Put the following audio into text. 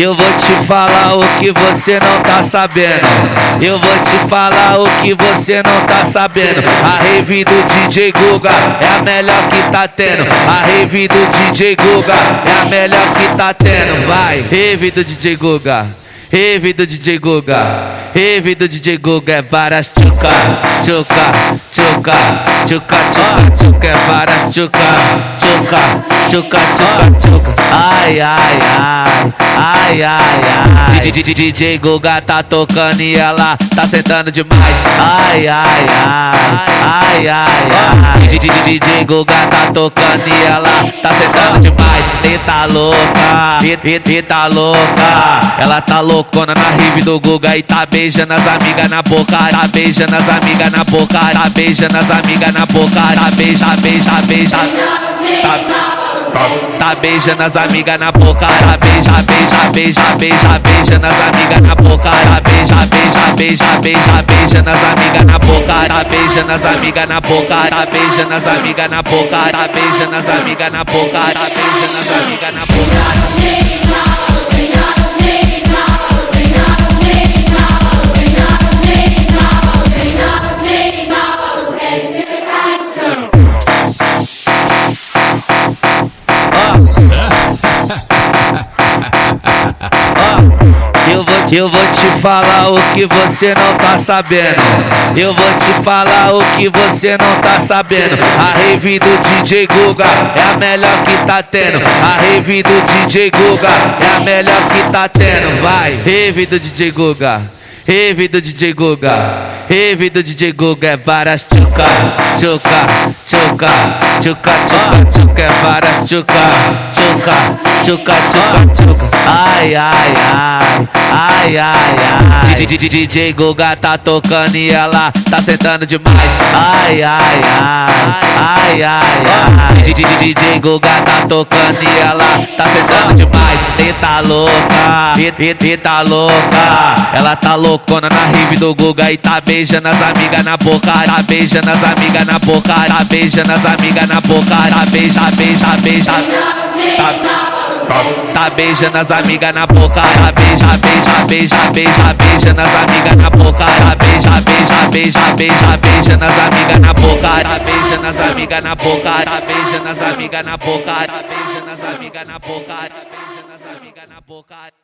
eu vou te falar o que você não tá sabendo. Eu vou te falar o que você não tá sabendo. A rave do DJ Guga é a melhor que tá tendo. A rave do DJ Guga é a melhor que tá tendo. Vai, rave do DJ Guga. Rave do DJ Guga, rave do DJ Guga é várias tchuca, tchuca, tchuca, tchuca, tchuca, tchuca, é várias tchuca, tchuca, tchuca, tchuca, tchuca. Ai, ai, ai, ai, ai, ai. DJ Guga tá tocando e ela tá sentando demais. Ai, ai, ai, ai, ai, ai. DJ Guga tá tocando e ela tá sentando demais. E tá louca, e, tá louca, ela tá louca loucona na rive do Guga e tá beijando as amigas na boca, tá beijando as amigas na boca, tá beijando as amigas na boca, tá beija, beija, beija. Tá, tá beijando as amigas na boca, tá beija, beija, beija, beija, beijando as amigas na boca, tá beija, beija, beija, beija, beijando as amigas na boca, tá beijando as amigas na boca, tá beijando as amigas na boca, tá beijando as amigas na boca, tá beijando as amigas na boca. Eu vou, te falar o que você não tá sabendo. Eu vou te falar o que você não tá sabendo. A rave do DJ Guga é a melhor que tá tendo. A rave do DJ Guga é a melhor que tá tendo. Vai, rave do DJ Guga. Rave do DJ Guga, rave do DJ Guga é várias tchuca, tchuca, tchuca, tchuca, tchuca, tchuca, é várias tchuca, tchuca, tchuca, tchuca, tchuca. Ai, ai, ai, ai, ai, ai. DJ Guga tá tocando e ela tá sentando demais. Ai, ai, ai, ai, ai, ai. DJ Guga tá tocando e ela tá sentando demais. E tá louca, e, e tá louca, ela tá loucona na rive do Guga e tá beijando as amigas na boca, tá beijando as amigas na boca, tá beijando as amigas na boca, tá beija, beija, beija. Tá, tá beijando as amigas na boca, tá beija, beija, beija, beija, beijando as amigas na boca, beija, beija, beija, beija, beijando as amigas na boca, tá beijando as amigas na boca, tá beijando as amigas na boca, tá beijando as amigas na boca, tá beijando as amigas na boca.